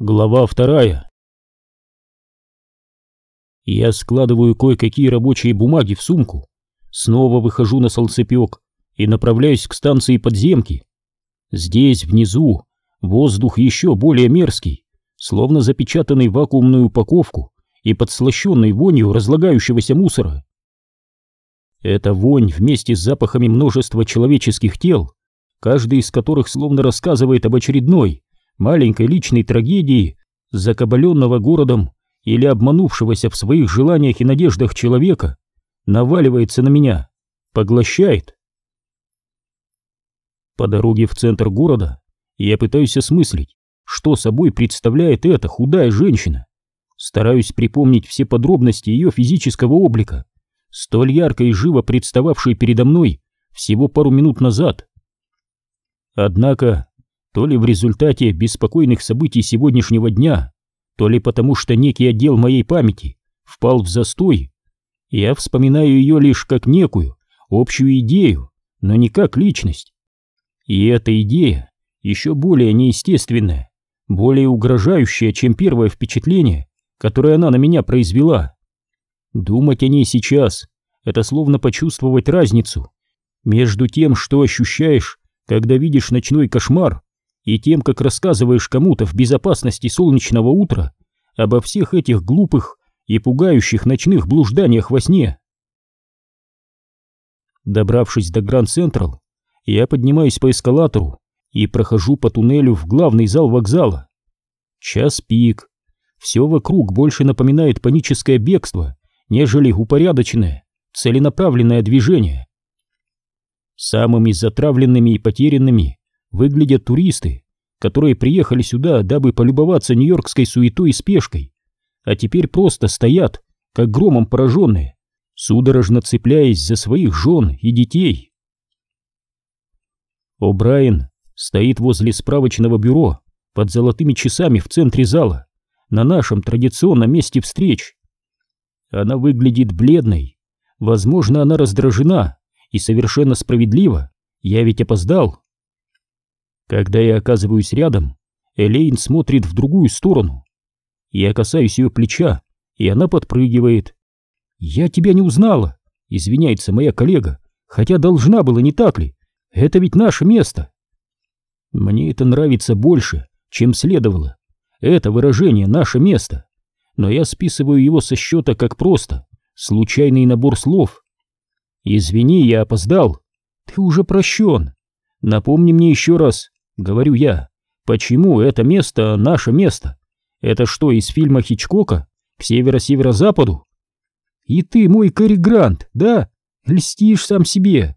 Глава вторая. Я складываю кое-какие рабочие бумаги в сумку, снова выхожу на солнцепек и направляюсь к станции подземки. Здесь, внизу, воздух еще более мерзкий, словно запечатанный в вакуумную упаковку и подслащенный вонью разлагающегося мусора. Эта вонь вместе с запахами множества человеческих тел, каждый из которых словно рассказывает об очередной, маленькой личной трагедии закабаленного городом или обманувшегося в своих желаниях и надеждах человека наваливается на меня, поглощает. По дороге в центр города я пытаюсь осмыслить, что собой представляет эта худая женщина. Стараюсь припомнить все подробности ее физического облика, столь ярко и живо представавшие передо мной всего пару минут назад. Однако то ли в результате беспокойных событий сегодняшнего дня, то ли потому что некий отдел моей памяти впал в застой, я вспоминаю ее лишь как некую общую идею, но не как личность. И эта идея еще более неестественная, более угрожающая, чем первое впечатление, которое она на меня произвела. Думать о ней сейчас — это словно почувствовать разницу между тем, что ощущаешь, когда видишь ночной кошмар, и тем, как рассказываешь кому-то в безопасности солнечного утра обо всех этих глупых и пугающих ночных блужданиях во сне. Добравшись до Гранд Централ, я поднимаюсь по эскалатору и прохожу по туннелю в главный зал вокзала. Час пик. Все вокруг больше напоминает паническое бегство, нежели упорядоченное, целенаправленное движение. Самыми затравленными и потерянными выглядят туристы, которые приехали сюда, дабы полюбоваться нью-йоркской суетой и спешкой, а теперь просто стоят, как громом пораженные, судорожно цепляясь за своих жен и детей. О'Брайен стоит возле справочного бюро под золотыми часами в центре зала, на нашем традиционном месте встреч. Она выглядит бледной, возможно, она раздражена, и совершенно справедливо, я ведь опоздал. Когда я оказываюсь рядом, Элейн смотрит в другую сторону. Я касаюсь ее плеча, и она подпрыгивает. «Я тебя не узнала», — извиняется моя коллега, «хотя должна была, не так ли? Это ведь наше место». Мне это нравится больше, чем следовало. Это выражение «наше место». Но я списываю его со счета как просто случайный набор слов. «Извини, я опоздал. Ты уже прощен. Напомни мне еще раз, Говорю я, почему это место наше место? Это что, из фильма Хичкока? К северо-северо-западу? И ты, мой Кэрри Грант, да? Льстишь сам себе.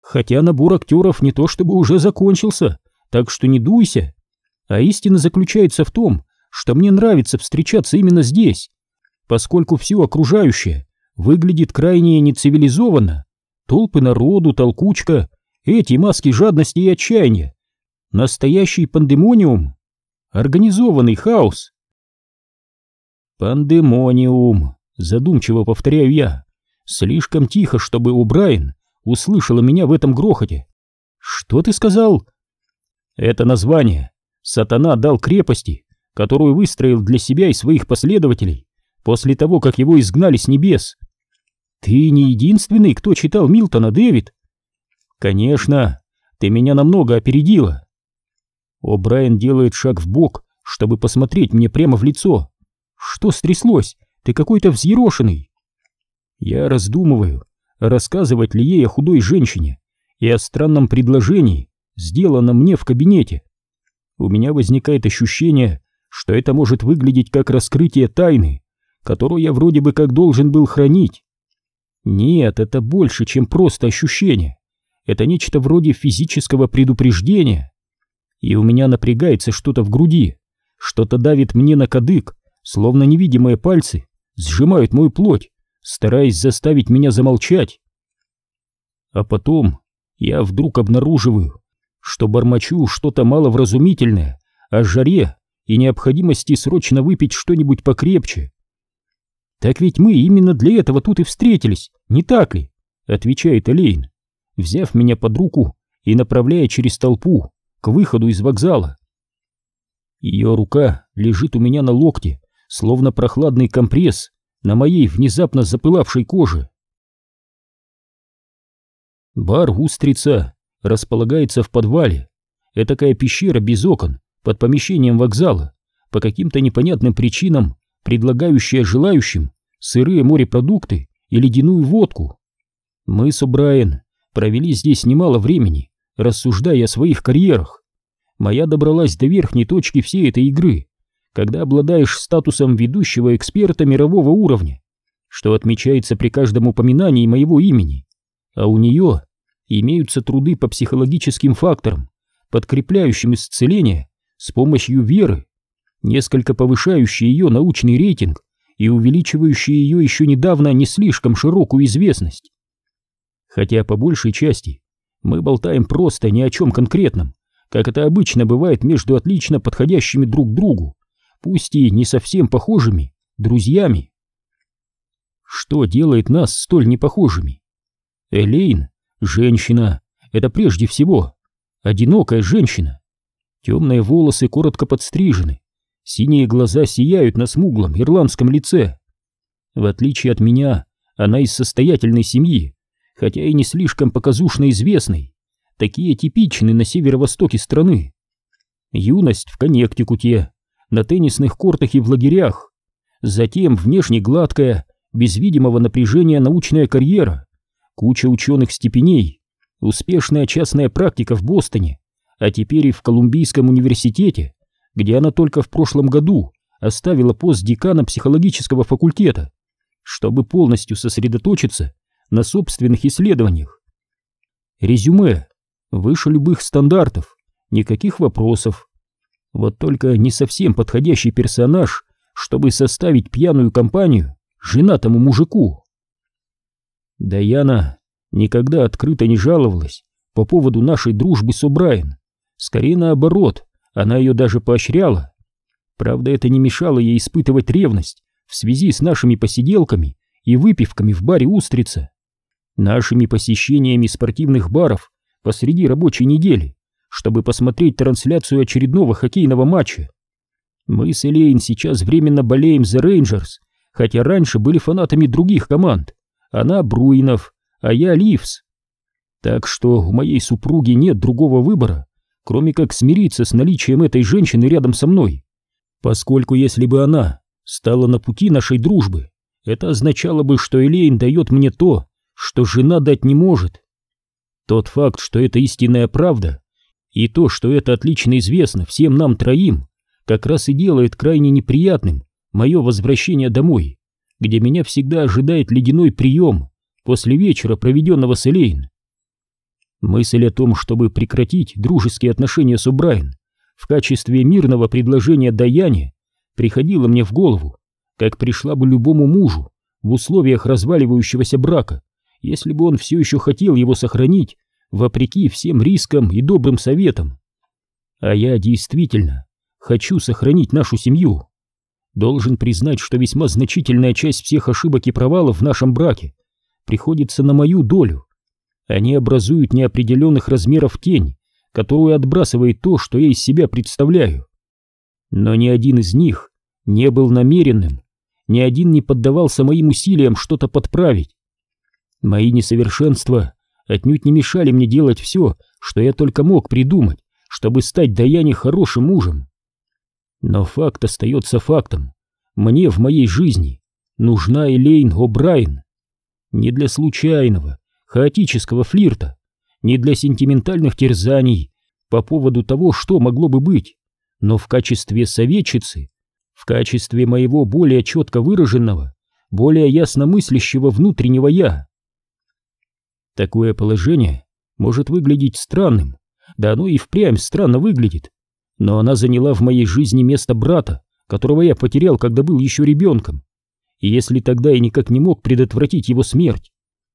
Хотя набор актеров не то чтобы уже закончился, так что не дуйся. А истина заключается в том, что мне нравится встречаться именно здесь, поскольку все окружающее выглядит крайне нецивилизованно. Толпы народу, толкучка, эти маски жадности и отчаяния Настоящий пандемониум. Организованный хаос. Пандемониум, задумчиво повторяю я. Слишком тихо, чтобы Убрайен услышала меня в этом грохоте. Что ты сказал? Это название сатана дал крепости, которую выстроил для себя и своих последователей после того, как его изгнали с небес. Ты не единственный, кто читал Милтона, Дэвид? Конечно, ты меня намного опередила. О'Брайен делает шаг в бок, чтобы посмотреть мне прямо в лицо. Что стряслось? Ты какой-то взъерошенный. Я раздумываю, рассказывать ли ей о худой женщине и о странном предложении, сделанном мне в кабинете. У меня возникает ощущение, что это может выглядеть как раскрытие тайны, которую я вроде бы как должен был хранить. Нет, это больше, чем просто ощущение. Это нечто вроде физического предупреждения и у меня напрягается что-то в груди, что-то давит мне на кадык, словно невидимые пальцы сжимают мою плоть, стараясь заставить меня замолчать. А потом я вдруг обнаруживаю, что бормочу что-то маловразумительное о жаре и необходимости срочно выпить что-нибудь покрепче. «Так ведь мы именно для этого тут и встретились, не так ли?» — отвечает Элейн, взяв меня под руку и направляя через толпу к выходу из вокзала. Ее рука лежит у меня на локте, словно прохладный компресс на моей внезапно запылавшей коже. Бар «Устрица» располагается в подвале. Этакая пещера без окон под помещением вокзала, по каким-то непонятным причинам предлагающая желающим сырые морепродукты и ледяную водку. Мы с О'Брайен провели здесь немало времени, рассуждая о своих карьерах. Моя добралась до верхней точки всей этой игры, когда обладаешь статусом ведущего эксперта мирового уровня, что отмечается при каждом упоминании моего имени, а у нее имеются труды по психологическим факторам, подкрепляющим исцеление с помощью веры, несколько повышающие ее научный рейтинг и увеличивающие ее еще недавно не слишком широкую известность. Хотя по большей части мы болтаем просто ни о чем конкретном, как это обычно бывает между отлично подходящими друг другу, пусть и не совсем похожими, друзьями. Что делает нас столь непохожими? Элейн — женщина, это прежде всего, одинокая женщина. Темные волосы коротко подстрижены, синие глаза сияют на смуглом ирландском лице. В отличие от меня, она из состоятельной семьи, хотя и не слишком показушно известной, такие типичны на северо-востоке страны. Юность в Коннектикуте, на теннисных кортах и в лагерях, затем внешне гладкая, без видимого напряжения научная карьера, куча ученых степеней, успешная частная практика в Бостоне, а теперь и в Колумбийском университете, где она только в прошлом году оставила пост декана психологического факультета, чтобы полностью сосредоточиться на собственных исследованиях. Резюме выше любых стандартов, никаких вопросов. Вот только не совсем подходящий персонаж, чтобы составить пьяную компанию женатому мужику. Даяна никогда открыто не жаловалась по поводу нашей дружбы с О'Брайен. Скорее наоборот, она ее даже поощряла. Правда, это не мешало ей испытывать ревность в связи с нашими посиделками и выпивками в баре «Устрица», нашими посещениями спортивных баров посреди рабочей недели, чтобы посмотреть трансляцию очередного хоккейного матча. Мы с Элейн сейчас временно болеем за Рейнджерс, хотя раньше были фанатами других команд. Она Бруинов, а я Ливс. Так что у моей супруги нет другого выбора, кроме как смириться с наличием этой женщины рядом со мной. Поскольку если бы она стала на пути нашей дружбы, это означало бы, что Элейн дает мне то, что жена дать не может. Тот факт, что это истинная правда, и то, что это отлично известно всем нам троим, как раз и делает крайне неприятным мое возвращение домой, где меня всегда ожидает ледяной прием после вечера, проведенного с Элейн. Мысль о том, чтобы прекратить дружеские отношения с Убрайн в качестве мирного предложения Даяне приходила мне в голову, как пришла бы любому мужу в условиях разваливающегося брака, если бы он все еще хотел его сохранить, вопреки всем рискам и добрым советам. А я действительно хочу сохранить нашу семью. Должен признать, что весьма значительная часть всех ошибок и провалов в нашем браке приходится на мою долю, они образуют неопределенных размеров тень, которую отбрасывает то, что я из себя представляю. Но ни один из них не был намеренным, ни один не поддавался моим усилиям что-то подправить. Мои несовершенства отнюдь не мешали мне делать все, что я только мог придумать, чтобы стать Даяне хорошим мужем. Но факт остается фактом. Мне в моей жизни нужна Элейн О'Брайен. Не для случайного, хаотического флирта, не для сентиментальных терзаний по поводу того, что могло бы быть, но в качестве советчицы, в качестве моего более четко выраженного, более ясно мыслящего внутреннего «я». Такое положение может выглядеть странным, да оно и впрямь странно выглядит, но она заняла в моей жизни место брата, которого я потерял, когда был еще ребенком, и если тогда я никак не мог предотвратить его смерть,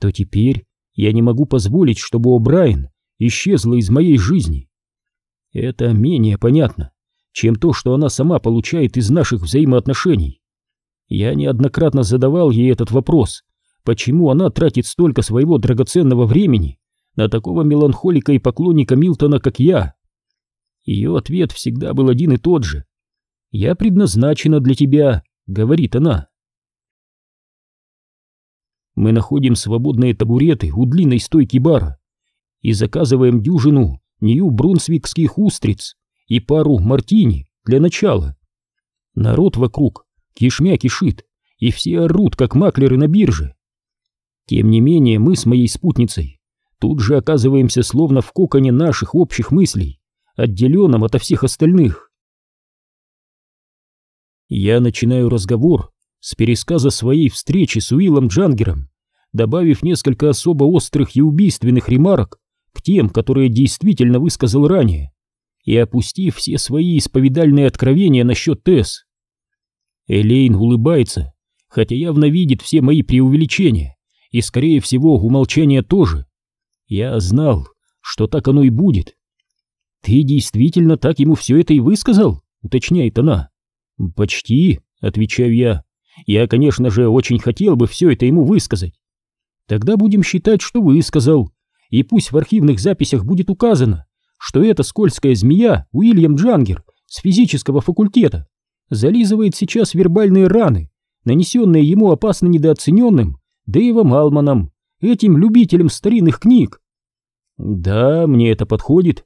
то теперь я не могу позволить, чтобы О'Брайен исчезла из моей жизни. Это менее понятно, чем то, что она сама получает из наших взаимоотношений. Я неоднократно задавал ей этот вопрос, почему она тратит столько своего драгоценного времени на такого меланхолика и поклонника Милтона, как я. Ее ответ всегда был один и тот же. Я предназначена для тебя, говорит она. Мы находим свободные табуреты у длинной стойки бара и заказываем дюжину нью-брунсвикских устриц и пару мартини для начала. Народ вокруг кишмя кишит, и все орут, как маклеры на бирже. Тем не менее, мы с моей спутницей тут же оказываемся словно в коконе наших общих мыслей, отделенном ото всех остальных. Я начинаю разговор с пересказа своей встречи с Уиллом Джангером, добавив несколько особо острых и убийственных ремарок к тем, которые действительно высказал ранее, и опустив все свои исповедальные откровения насчет Тесс. Элейн улыбается, хотя явно видит все мои преувеличения, и, скорее всего, умолчание тоже. Я знал, что так оно и будет. «Ты действительно так ему все это и высказал?» — уточняет она. «Почти», — отвечаю я. «Я, конечно же, очень хотел бы все это ему высказать. Тогда будем считать, что высказал, и пусть в архивных записях будет указано, что эта скользкая змея Уильям Джангер с физического факультета зализывает сейчас вербальные раны, нанесенные ему опасно недооцененным Дэйвом Алманом, этим любителем старинных книг. Да, мне это подходит.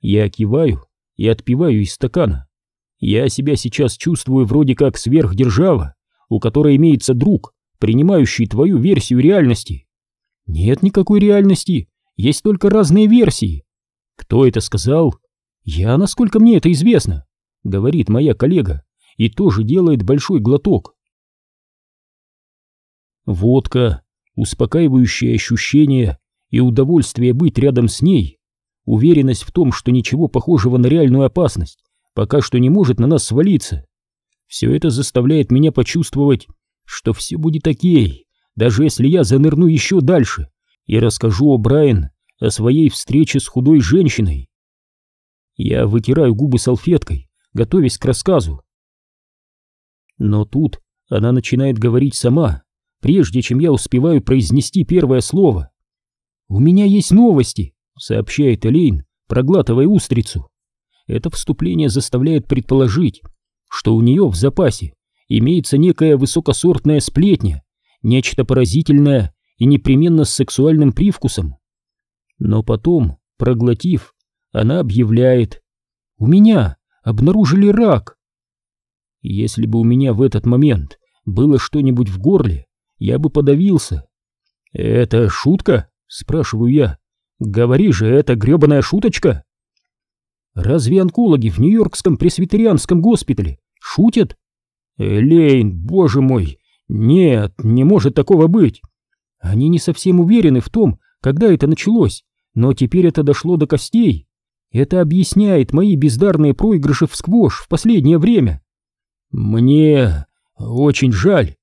Я киваю и отпиваю из стакана. Я себя сейчас чувствую вроде как сверхдержава, у которой имеется друг, принимающий твою версию реальности. Нет никакой реальности, есть только разные версии. Кто это сказал? Я, насколько мне это известно говорит моя коллега и тоже делает большой глоток. Водка, успокаивающее ощущение и удовольствие быть рядом с ней, уверенность в том, что ничего похожего на реальную опасность пока что не может на нас свалиться. Все это заставляет меня почувствовать, что все будет окей, даже если я занырну еще дальше и расскажу о Брайан о своей встрече с худой женщиной. Я вытираю губы салфеткой, готовясь к рассказу. Но тут она начинает говорить сама, прежде чем я успеваю произнести первое слово. «У меня есть новости», — сообщает Элейн, проглатывая устрицу. Это вступление заставляет предположить, что у нее в запасе имеется некая высокосортная сплетня, нечто поразительное и непременно с сексуальным привкусом. Но потом, проглотив, она объявляет «У меня обнаружили рак. Если бы у меня в этот момент было что-нибудь в горле, я бы подавился. «Это шутка?» — спрашиваю я. «Говори же, это гребаная шуточка?» «Разве онкологи в Нью-Йоркском пресвитерианском госпитале шутят?» «Элейн, боже мой! Нет, не может такого быть!» Они не совсем уверены в том, когда это началось, но теперь это дошло до костей. Это объясняет мои бездарные проигрыши в сквош в последнее время. Мне очень жаль.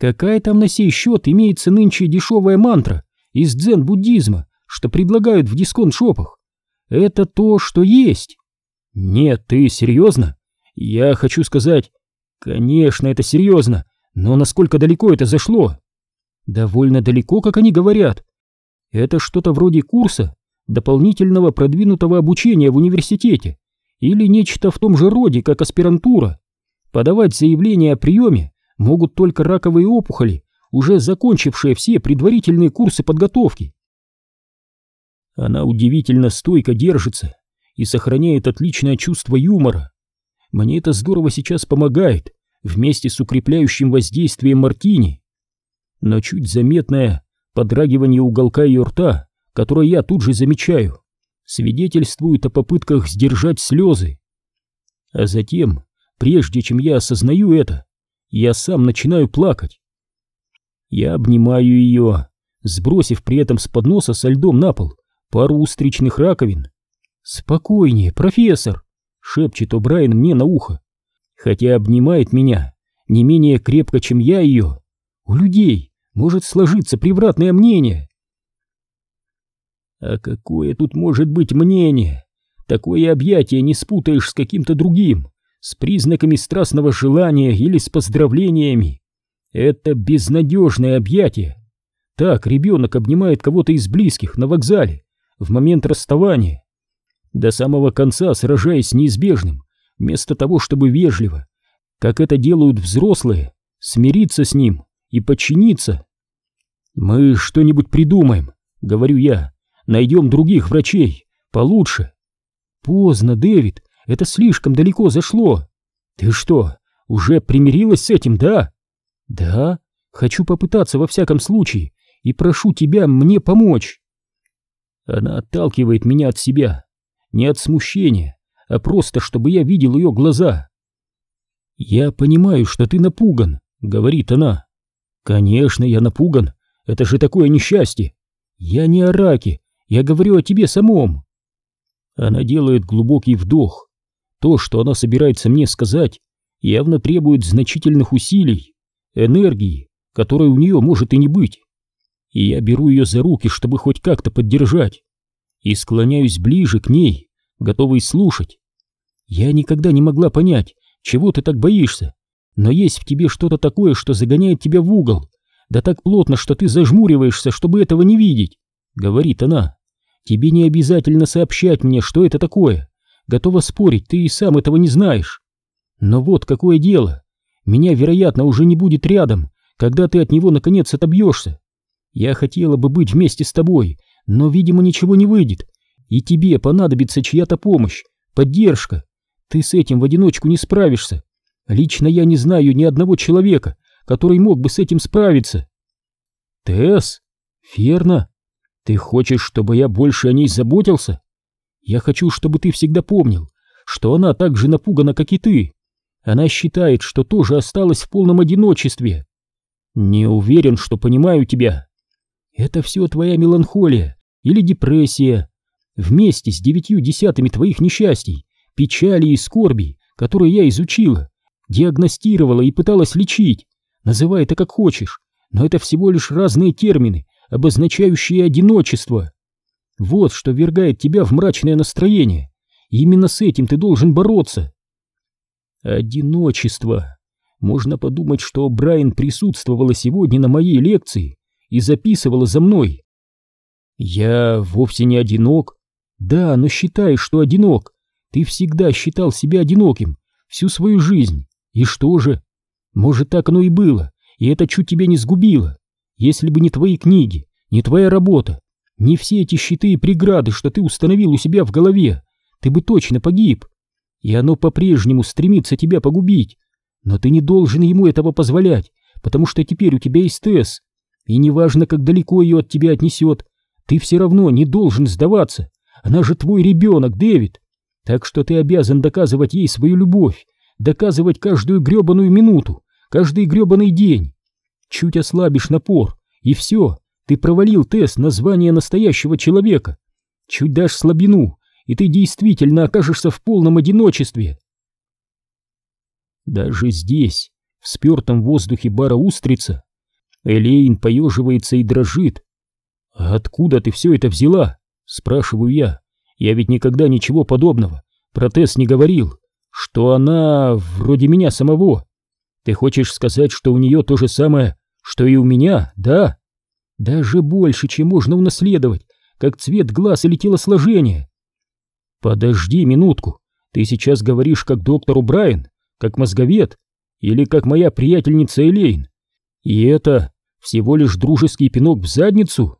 Какая там на сей счет имеется нынче дешевая мантра из дзен-буддизма, что предлагают в дисконт-шопах? Это то, что есть. Нет, ты серьезно? Я хочу сказать, конечно, это серьезно, но насколько далеко это зашло? Довольно далеко, как они говорят. Это что-то вроде курса, дополнительного продвинутого обучения в университете или нечто в том же роде, как аспирантура. Подавать заявление о приеме могут только раковые опухоли, уже закончившие все предварительные курсы подготовки. Она удивительно стойко держится и сохраняет отличное чувство юмора. Мне это здорово сейчас помогает вместе с укрепляющим воздействием мартини. Но чуть заметное подрагивание уголка ее рта которое я тут же замечаю, свидетельствует о попытках сдержать слезы. А затем, прежде чем я осознаю это, я сам начинаю плакать. Я обнимаю ее, сбросив при этом с подноса со льдом на пол пару устричных раковин. «Спокойнее, профессор!» — шепчет О'Брайен мне на ухо, хотя обнимает меня не менее крепко, чем я ее. У людей может сложиться превратное мнение. А какое тут может быть мнение? Такое объятие не спутаешь с каким-то другим, с признаками страстного желания или с поздравлениями. Это безнадежное объятие. Так ребенок обнимает кого-то из близких на вокзале в момент расставания, до самого конца сражаясь с неизбежным, вместо того, чтобы вежливо, как это делают взрослые, смириться с ним и подчиниться. «Мы что-нибудь придумаем», — говорю я, — «найдем других врачей, получше». «Поздно, Дэвид, это слишком далеко зашло. Ты что, уже примирилась с этим, да?» «Да, хочу попытаться во всяком случае, и прошу тебя мне помочь». Она отталкивает меня от себя, не от смущения, а просто, чтобы я видел ее глаза. «Я понимаю, что ты напуган», — говорит она. «Конечно, я напуган. Это же такое несчастье. Я не о раке, я говорю о тебе самом». Она делает глубокий вдох. То, что она собирается мне сказать, явно требует значительных усилий, энергии, которой у нее может и не быть и я беру ее за руки, чтобы хоть как-то поддержать, и склоняюсь ближе к ней, готовый слушать. Я никогда не могла понять, чего ты так боишься, но есть в тебе что-то такое, что загоняет тебя в угол, да так плотно, что ты зажмуриваешься, чтобы этого не видеть, — говорит она. Тебе не обязательно сообщать мне, что это такое. Готова спорить, ты и сам этого не знаешь. Но вот какое дело. Меня, вероятно, уже не будет рядом, когда ты от него наконец отобьешься. Я хотела бы быть вместе с тобой, но, видимо, ничего не выйдет. И тебе понадобится чья-то помощь, поддержка. Ты с этим в одиночку не справишься. Лично я не знаю ни одного человека, который мог бы с этим справиться. Тесс? Верно. Ты хочешь, чтобы я больше о ней заботился? Я хочу, чтобы ты всегда помнил, что она так же напугана, как и ты. Она считает, что тоже осталась в полном одиночестве. Не уверен, что понимаю тебя. Это все твоя меланхолия или депрессия, вместе с девятью десятыми твоих несчастий, печали и скорби, которые я изучила, диагностировала и пыталась лечить. Называй это как хочешь, но это всего лишь разные термины, обозначающие одиночество. Вот что вергает тебя в мрачное настроение. Именно с этим ты должен бороться. Одиночество. Можно подумать, что Брайан присутствовала сегодня на моей лекции и записывала за мной. Я вовсе не одинок. Да, но считай, что одинок. Ты всегда считал себя одиноким всю свою жизнь. И что же? Может, так оно и было, и это чуть тебя не сгубило. Если бы не твои книги, не твоя работа, не все эти щиты и преграды, что ты установил у себя в голове, ты бы точно погиб. И оно по-прежнему стремится тебя погубить. Но ты не должен ему этого позволять, потому что теперь у тебя есть Тесс, и неважно, как далеко ее от тебя отнесет, ты все равно не должен сдаваться. Она же твой ребенок, Дэвид. Так что ты обязан доказывать ей свою любовь, доказывать каждую гребаную минуту, каждый гребаный день. Чуть ослабишь напор, и все, ты провалил тест на звание настоящего человека. Чуть дашь слабину, и ты действительно окажешься в полном одиночестве. Даже здесь, в спертом воздухе бара «Устрица», Элейн поеживается и дрожит. «А откуда ты все это взяла?» — спрашиваю я. «Я ведь никогда ничего подобного про Тесс не говорил, что она вроде меня самого. Ты хочешь сказать, что у нее то же самое, что и у меня, да? Даже больше, чем можно унаследовать, как цвет глаз или телосложение. Подожди минутку, ты сейчас говоришь как доктор Брайан, как мозговед, или как моя приятельница Элейн? И это всего лишь дружеский пинок в задницу?